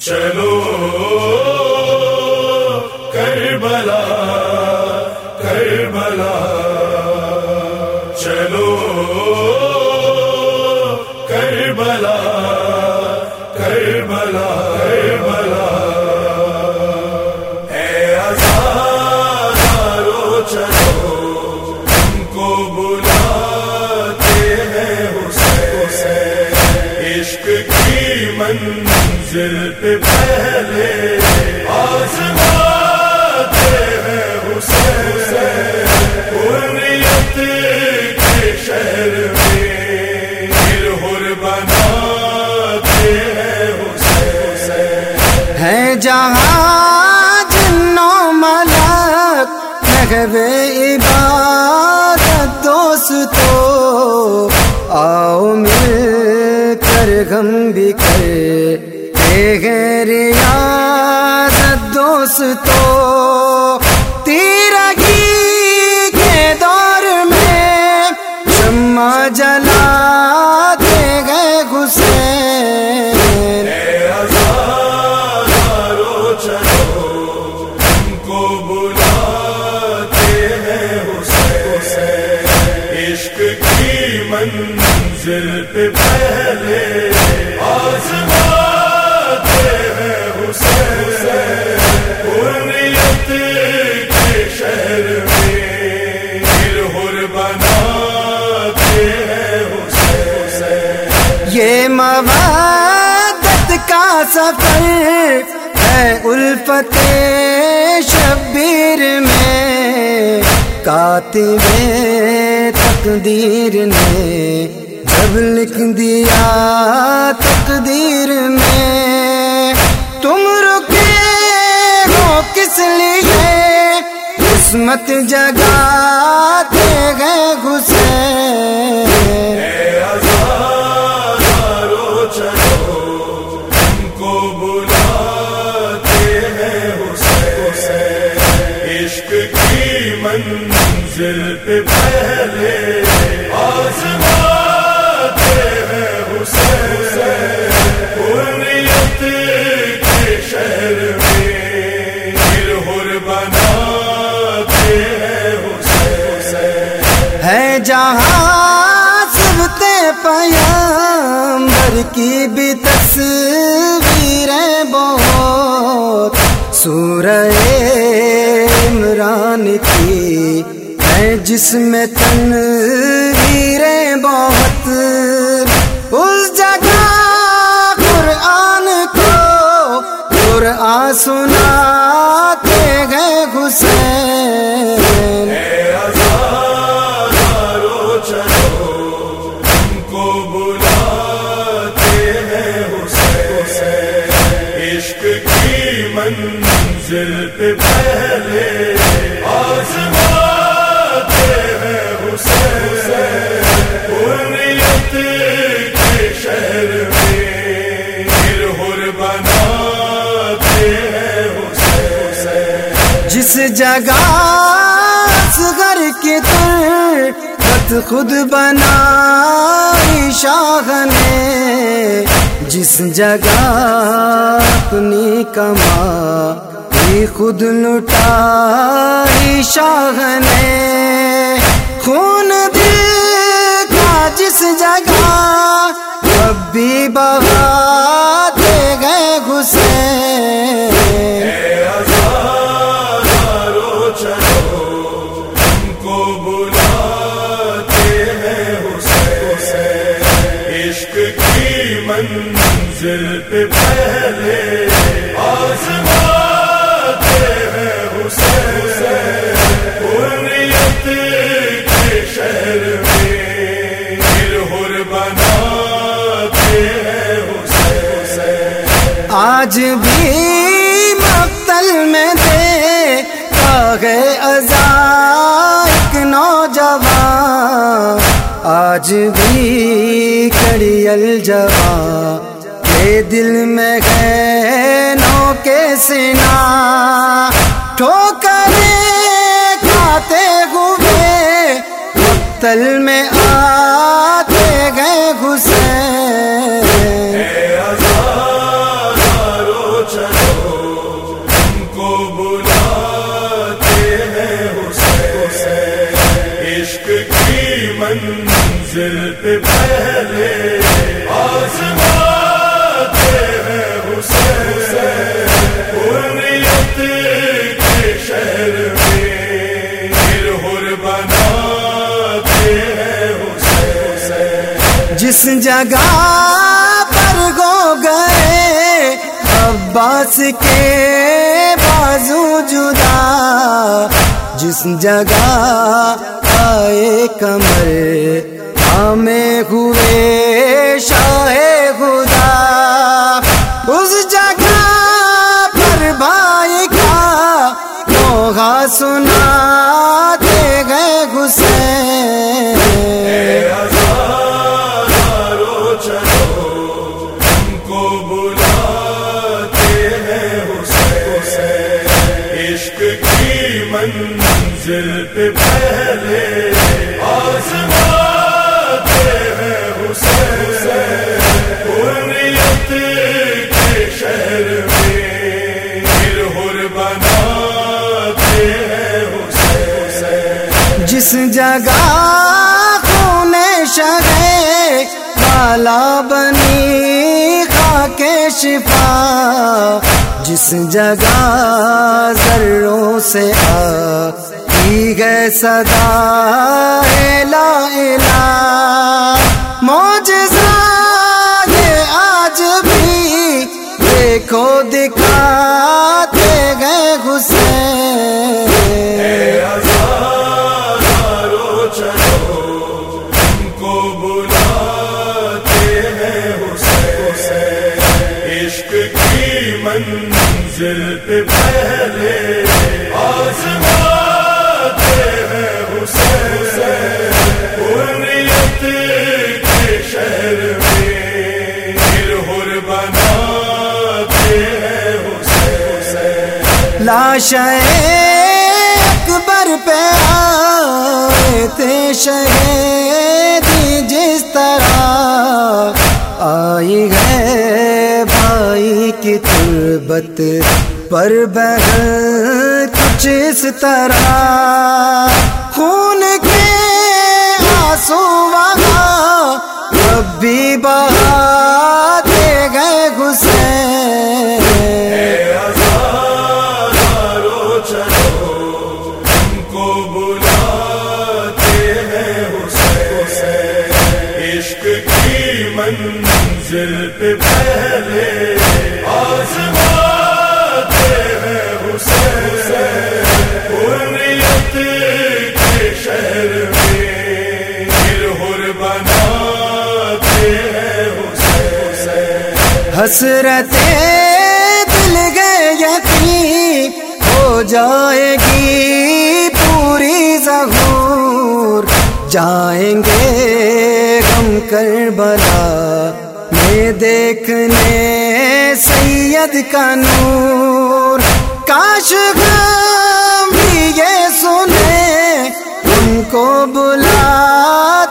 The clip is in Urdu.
چلو کربلا عبادت دوستو، آؤ مل کر غم بھی کر۔ ریاضت دوستو تیرگی کے دور میں شمع جلا منزل پہ پہلے آزماتے ہیں حسین حریت کے شہر میں دل ہر بناتے ہیں حسین یہ مودت کا سفر ہے الفت شبیر میں کاتب تقدیر نے جب لکھ دیا تقدیر میں۔ تم رکے ہو کس لیے؟ قسمت جگاتے گئے حسین کو عشق کی منزل پہ پہلے جہاں سبتے پیامبر کی بھی تصویریں بہت۔ سورہ عمران کی ہے، جس میں تنویریں بہت۔ اس جگہ قرآن کو، قرآن سناتے حسین جس جگہ گھر کی تربت خود بنا شاہ نے۔ جس جگہ اپنی کما بھی خود لٹا شاہ نے۔ خون دل کا جس جگہ اب بھی بہاتے گئے حسین آج بھی مقتل میں دے گئے ایک نوجوان۔ آج بھی کڑی الجوان کے دل میں گئے نو کے سنا۔ ٹھوکرے کھاتے ہوئے۔ مقتل میں آتے گئے حسین۔ جگہ پر گو گئے عباس کے بازو جدا، جس جگہ آئے کمر ہمیں ہوئے شاہ خدا۔ اس جگہ پر بھائی کا موغا سنا عشق کی منزل پہ پہلے آزماتے ہیں حسین۔ حریت کے شہر میں دل ہر بناتے ہیں حسین۔ جس جگہ خون شگے بالا بنی خاک شفا، جس جگہ ذروں سے آ کی گئے صدا ہے لا الہ۔ معجزہ یہ آج بھی دیکھو دکھاتے منزل پہ پہلے آزماتے ہیں حسین۔ حریت کے شہر میں دل ہر بناتے ہیں حسین۔ لاش اکبر پہ آئے تھے شہیدی جس طرح آئی ہے۔ کی تربت پر بہن کچھ اس طرح۔ خون کے آنسو وہاں اب بھی حسرت دل گئے یقین، ہو جائے گی پوری ظہور۔ جائیں گے ہم کر بلا میں دیکھنے سید کا نور۔ کاش غم بھی یہ سنے، ان کو بلاتے